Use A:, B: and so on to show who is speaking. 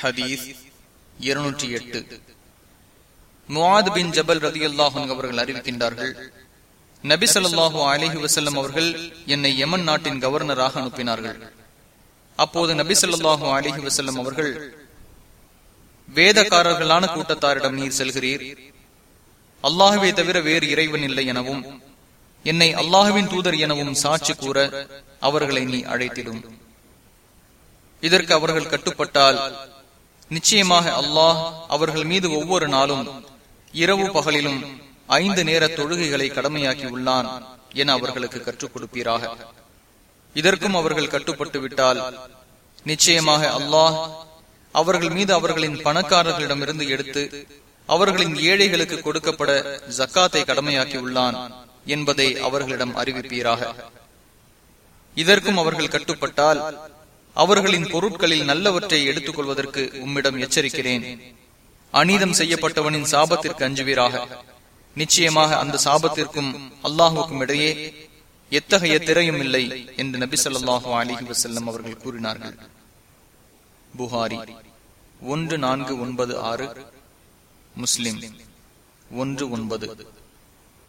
A: ஹதீஸ் இருநூற்றி எட்டு முவாத் பின் ஜபல் ரதி அல்லாஹன் அவர்கள் அறிவிக்கின்றார்கள் நபி சொல்லாஹு அலஹி வசல்லம் அவர்கள் என்னை யமன் நாட்டின் கவர்னராக அனுப்பினார்கள். அப்போது நபி சொல்லாஹு அலஹி வசல்லம் அவர்கள் வேதக்காரர்களான கூட்டத்தாரிடம் நீர் செல்கிறீர். அல்லாஹுவே தவிர வேறு இறைவன் இல்லை எனவும் என்னை அல்லாஹுவின் தூதர் எனவும் சாட்சி கூற அவர்களை நீ அழைத்திடும். இதற்கு அவர்கள் கட்டுப்பட்டால் நிச்சயமாக அல்லாஹ் அவர்கள் மீது ஒவ்வொரு நாளும் இரவு பகலிலும் ஐந்து நேர தொழுகைகளை கடமையாக்கி உள்ளான் என அவர்களுக்கு கற்றுக் கொடுப்பீராக. இதற்கும் அவர்கள் கட்டுப்பட்டு விட்டால் நிச்சயமாக அல்லாஹ் அவர்கள் மீது அவர்களின் பணக்காரர்களிடமிருந்து எடுத்து அவர்களின் ஏழைகளுக்கு கொடுக்கப்பட ஜக்காத்தை கடமையாக்கி உள்ளான் என்பதை அவர்களிடம் அறிவிப்பீராக. இதற்கும் அவர்கள் கட்டுப்பட்டால் அவர்களின் பொருட்களில் நல்லவற்றை எடுத்துக் கொள்வதற்கு உம்மிடம் எச்சரிக்கிறேன். அநீதம் செய்யப்பட்டவனின் சாபத்திற்கு அஞ்சுவீராக. நிச்சயமாக அந்த சாபத்திற்கும் அல்லாஹுக்கும் இடையே எத்தகைய திரையும் இல்லை என்று நபி சொல்லாஹு அலிஹி வசல்லம் அவர்கள் கூறினார்கள். புகாரி ஒன்று நான்கு ஒன்பது ஆறு முஸ்லிம் ஒன்று ஒன்பது.